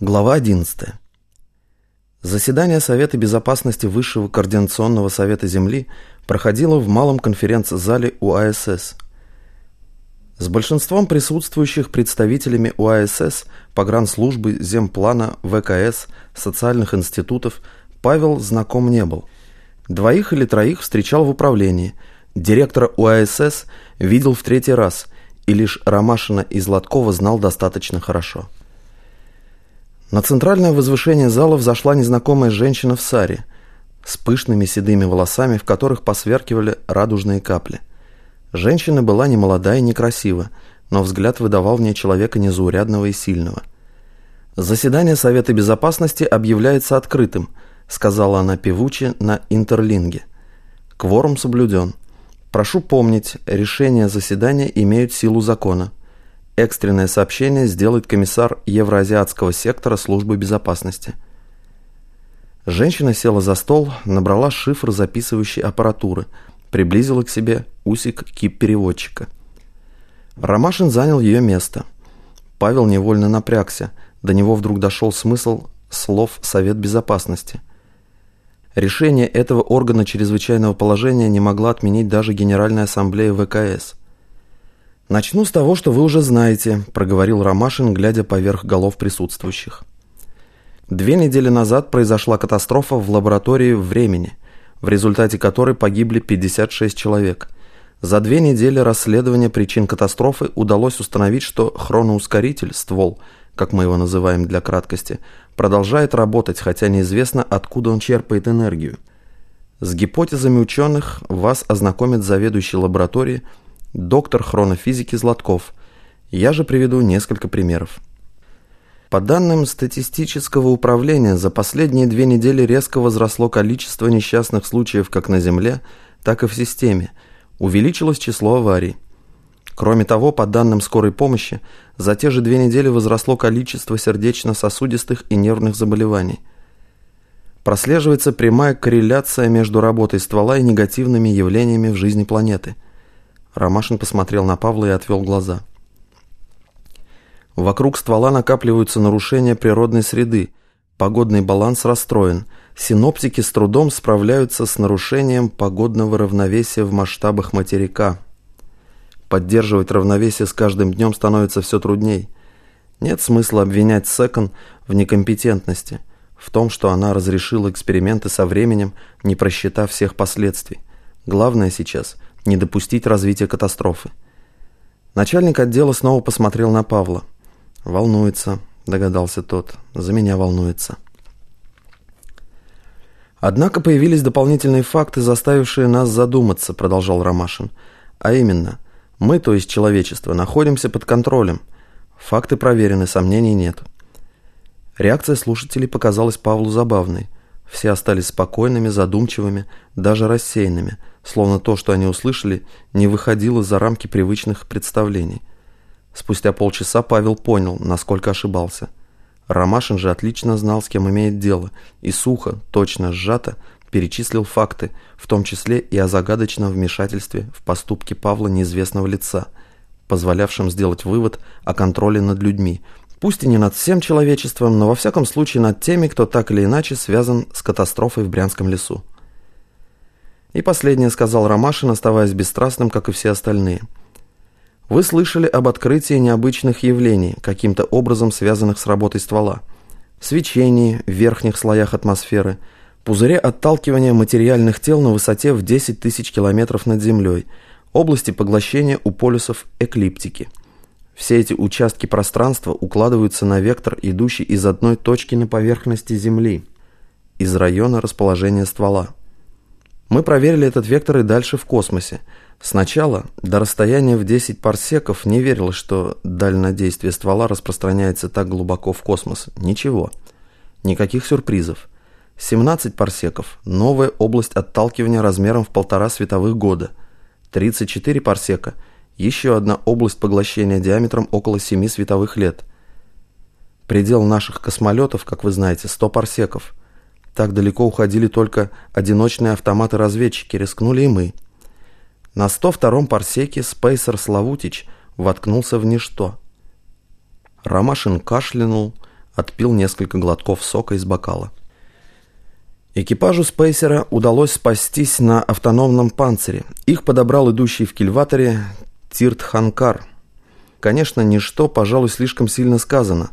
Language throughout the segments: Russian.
Глава 11. Заседание Совета Безопасности Высшего Координационного Совета Земли проходило в малом конференц-зале УАСС. С большинством присутствующих представителями УАСС, погранслужбы, земплана, ВКС, социальных институтов Павел знаком не был. Двоих или троих встречал в управлении. Директора УАСС видел в третий раз, и лишь Ромашина и Златкова знал достаточно хорошо. На центральное возвышение зала взошла незнакомая женщина в саре с пышными седыми волосами, в которых посверкивали радужные капли. Женщина была не молода и не красива, но взгляд выдавал в ней человека незаурядного и сильного. «Заседание Совета Безопасности объявляется открытым», сказала она певуче на интерлинге. «Кворум соблюден. Прошу помнить, решения заседания имеют силу закона». Экстренное сообщение сделает комиссар Евроазиатского сектора службы безопасности. Женщина села за стол, набрала шифр записывающей аппаратуры, приблизила к себе усик кип-переводчика. Ромашин занял ее место. Павел невольно напрягся, до него вдруг дошел смысл слов Совет Безопасности. Решение этого органа чрезвычайного положения не могла отменить даже Генеральная Ассамблея ВКС – «Начну с того, что вы уже знаете», – проговорил Ромашин, глядя поверх голов присутствующих. Две недели назад произошла катастрофа в лаборатории времени, в результате которой погибли 56 человек. За две недели расследования причин катастрофы удалось установить, что хроноускоритель, ствол, как мы его называем для краткости, продолжает работать, хотя неизвестно, откуда он черпает энергию. С гипотезами ученых вас ознакомит заведующий лабораторией доктор хронофизики Златков. Я же приведу несколько примеров. По данным статистического управления, за последние две недели резко возросло количество несчастных случаев как на Земле, так и в системе. Увеличилось число аварий. Кроме того, по данным скорой помощи, за те же две недели возросло количество сердечно-сосудистых и нервных заболеваний. Прослеживается прямая корреляция между работой ствола и негативными явлениями в жизни планеты – Ромашин посмотрел на Павла и отвел глаза. Вокруг ствола накапливаются нарушения природной среды, погодный баланс расстроен, синоптики с трудом справляются с нарушением погодного равновесия в масштабах материка. Поддерживать равновесие с каждым днем становится все трудней. Нет смысла обвинять Секон в некомпетентности, в том, что она разрешила эксперименты со временем, не просчитав всех последствий. Главное сейчас – не допустить развития катастрофы. Начальник отдела снова посмотрел на Павла. «Волнуется», — догадался тот. «За меня волнуется». «Однако появились дополнительные факты, заставившие нас задуматься», — продолжал Ромашин. «А именно, мы, то есть человечество, находимся под контролем. Факты проверены, сомнений нет». Реакция слушателей показалась Павлу забавной. Все остались спокойными, задумчивыми, даже рассеянными — словно то, что они услышали, не выходило за рамки привычных представлений. Спустя полчаса Павел понял, насколько ошибался. Ромашин же отлично знал, с кем имеет дело, и сухо, точно сжато, перечислил факты, в том числе и о загадочном вмешательстве в поступки Павла неизвестного лица, позволявшем сделать вывод о контроле над людьми, пусть и не над всем человечеством, но во всяком случае над теми, кто так или иначе связан с катастрофой в Брянском лесу. И последнее сказал Ромашин, оставаясь бесстрастным, как и все остальные. Вы слышали об открытии необычных явлений, каким-то образом связанных с работой ствола. Свечении в верхних слоях атмосферы, пузыре отталкивания материальных тел на высоте в 10 тысяч километров над Землей, области поглощения у полюсов эклиптики. Все эти участки пространства укладываются на вектор, идущий из одной точки на поверхности Земли, из района расположения ствола. Мы проверили этот вектор и дальше в космосе. Сначала, до расстояния в 10 парсеков, не верилось, что дальнодействие ствола распространяется так глубоко в космос. Ничего. Никаких сюрпризов. 17 парсеков – новая область отталкивания размером в полтора световых года. 34 парсека – еще одна область поглощения диаметром около 7 световых лет. Предел наших космолетов, как вы знаете, 100 парсеков – так далеко уходили только одиночные автоматы-разведчики, рискнули и мы. На 102-м парсеке Спейсер Славутич воткнулся в ничто. Ромашин кашлянул, отпил несколько глотков сока из бокала. Экипажу спейсера удалось спастись на автономном панцире. Их подобрал идущий в кильваторе Тирт Ханкар. Конечно, ничто, пожалуй, слишком сильно сказано,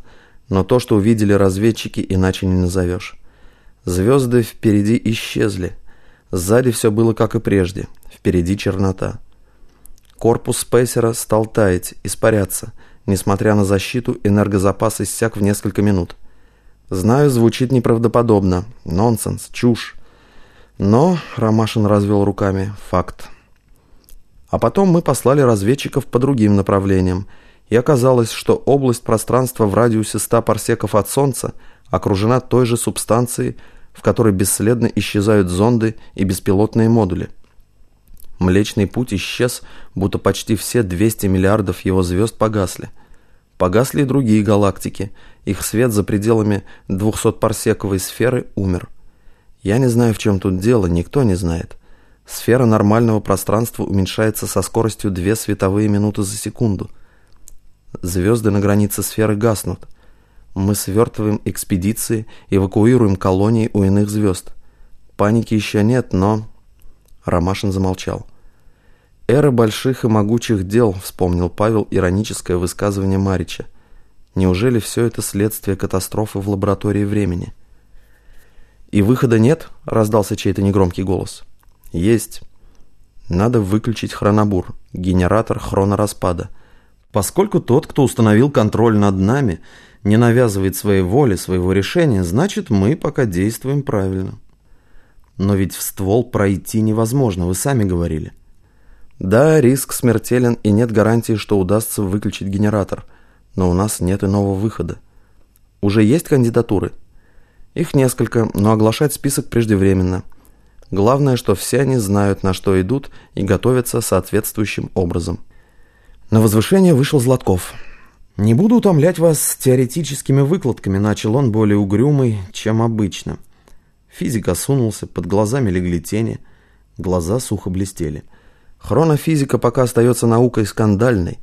но то, что увидели разведчики, иначе не назовешь. Звезды впереди исчезли. Сзади все было как и прежде. Впереди чернота. Корпус спейсера стал таять, испаряться. Несмотря на защиту, энергозапас иссяк в несколько минут. Знаю, звучит неправдоподобно. Нонсенс, чушь. Но, Ромашин развел руками, факт. А потом мы послали разведчиков по другим направлениям, и оказалось, что область пространства в радиусе 100 парсеков от Солнца окружена той же субстанцией, в которой бесследно исчезают зонды и беспилотные модули. Млечный путь исчез, будто почти все 200 миллиардов его звезд погасли. Погасли и другие галактики, их свет за пределами 200-парсековой сферы умер. Я не знаю, в чем тут дело, никто не знает. Сфера нормального пространства уменьшается со скоростью 2 световые минуты за секунду. Звезды на границе сферы гаснут. Мы свертываем экспедиции, эвакуируем колонии у иных звезд. Паники еще нет, но... Ромашин замолчал. «Эра больших и могучих дел», — вспомнил Павел ироническое высказывание Марича. «Неужели все это следствие катастрофы в лаборатории времени?» «И выхода нет?» — раздался чей-то негромкий голос. «Есть. Надо выключить хронобур, генератор хронораспада. Поскольку тот, кто установил контроль над нами, не навязывает своей воли, своего решения, значит, мы пока действуем правильно». «Но ведь в ствол пройти невозможно, вы сами говорили». Да, риск смертелен и нет гарантии, что удастся выключить генератор, но у нас нет иного выхода. Уже есть кандидатуры? Их несколько, но оглашать список преждевременно. Главное, что все они знают, на что идут и готовятся соответствующим образом. На возвышение вышел Златков. «Не буду утомлять вас теоретическими выкладками», — начал он более угрюмый, чем обычно. Физик осунулся, под глазами легли тени, глаза сухо блестели — Хронофизика пока остается наукой скандальной,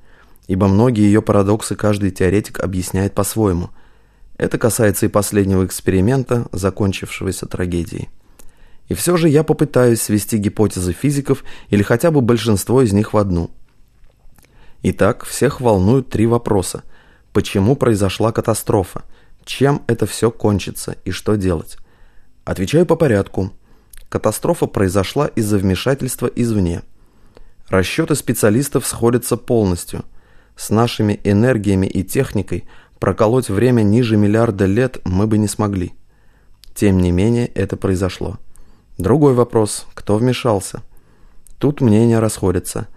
ибо многие ее парадоксы каждый теоретик объясняет по-своему. Это касается и последнего эксперимента, закончившегося трагедией. И все же я попытаюсь свести гипотезы физиков или хотя бы большинство из них в одну. Итак, всех волнуют три вопроса. Почему произошла катастрофа? Чем это все кончится и что делать? Отвечаю по порядку. Катастрофа произошла из-за вмешательства извне – Расчеты специалистов сходятся полностью. С нашими энергиями и техникой проколоть время ниже миллиарда лет мы бы не смогли. Тем не менее, это произошло. Другой вопрос – кто вмешался? Тут мнения расходятся.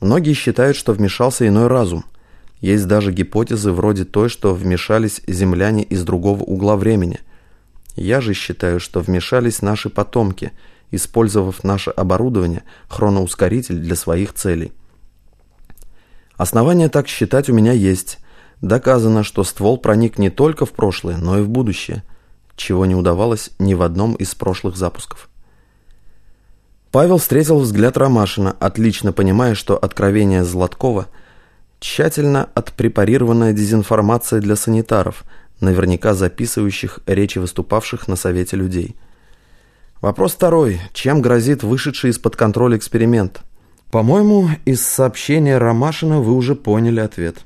Многие считают, что вмешался иной разум. Есть даже гипотезы вроде той, что вмешались земляне из другого угла времени. Я же считаю, что вмешались наши потомки – использовав наше оборудование, хроноускоритель для своих целей. Основания так считать у меня есть. Доказано, что ствол проник не только в прошлое, но и в будущее, чего не удавалось ни в одном из прошлых запусков. Павел встретил взгляд Ромашина, отлично понимая, что откровение Златкова – тщательно отпрепарированная дезинформация для санитаров, наверняка записывающих речи выступавших на Совете людей – Вопрос второй. Чем грозит вышедший из-под контроля эксперимент? По-моему, из сообщения Ромашина вы уже поняли ответ.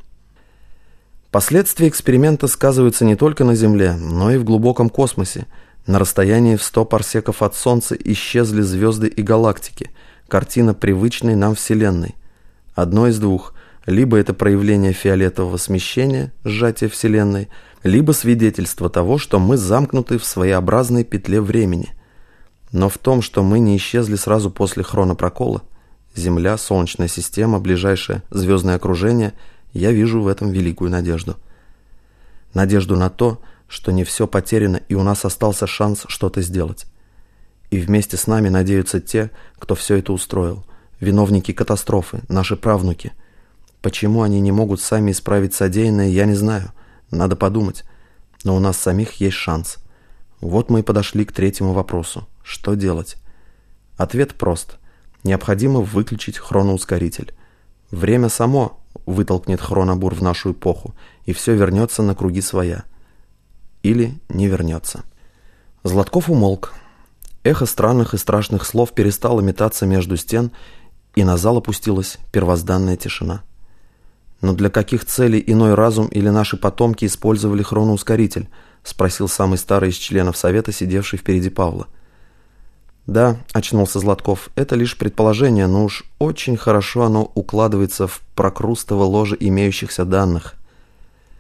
Последствия эксперимента сказываются не только на Земле, но и в глубоком космосе. На расстоянии в 100 парсеков от Солнца исчезли звезды и галактики. Картина привычной нам Вселенной. Одно из двух. Либо это проявление фиолетового смещения, сжатия Вселенной, либо свидетельство того, что мы замкнуты в своеобразной петле времени. Но в том, что мы не исчезли сразу после хронопрокола, Земля, Солнечная система, ближайшее звездное окружение, я вижу в этом великую надежду. Надежду на то, что не все потеряно и у нас остался шанс что-то сделать. И вместе с нами надеются те, кто все это устроил. Виновники катастрофы, наши правнуки. Почему они не могут сами исправить содеянное, я не знаю. Надо подумать. Но у нас самих есть шанс. Вот мы и подошли к третьему вопросу. Что делать? Ответ прост. Необходимо выключить хроноускоритель. Время само вытолкнет хронобур в нашу эпоху, и все вернется на круги своя. Или не вернется. Златков умолк. Эхо странных и страшных слов перестало метаться между стен, и на зал опустилась первозданная тишина. «Но для каких целей иной разум или наши потомки использовали хроноускоритель?» — спросил самый старый из членов совета, сидевший впереди Павла. «Да», — очнулся Златков, — «это лишь предположение, но уж очень хорошо оно укладывается в прокрустово ложе имеющихся данных.